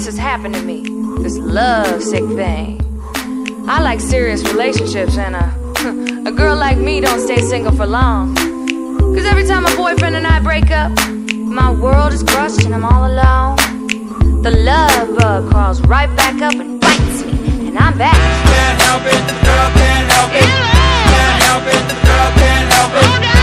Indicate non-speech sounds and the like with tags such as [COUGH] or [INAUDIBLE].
this has happened to me. This love sick thing. I like serious relationships, and a, [LAUGHS] a girl like me don't stay single for long. Cause every time my boyfriend and I break up, my world is crushed and I'm all alone. The love bug crawls right back up and bites me, and I'm back. Can't help it, girl, can't help it. Can't help it, girl, can't help it. Can't girl, can't help it.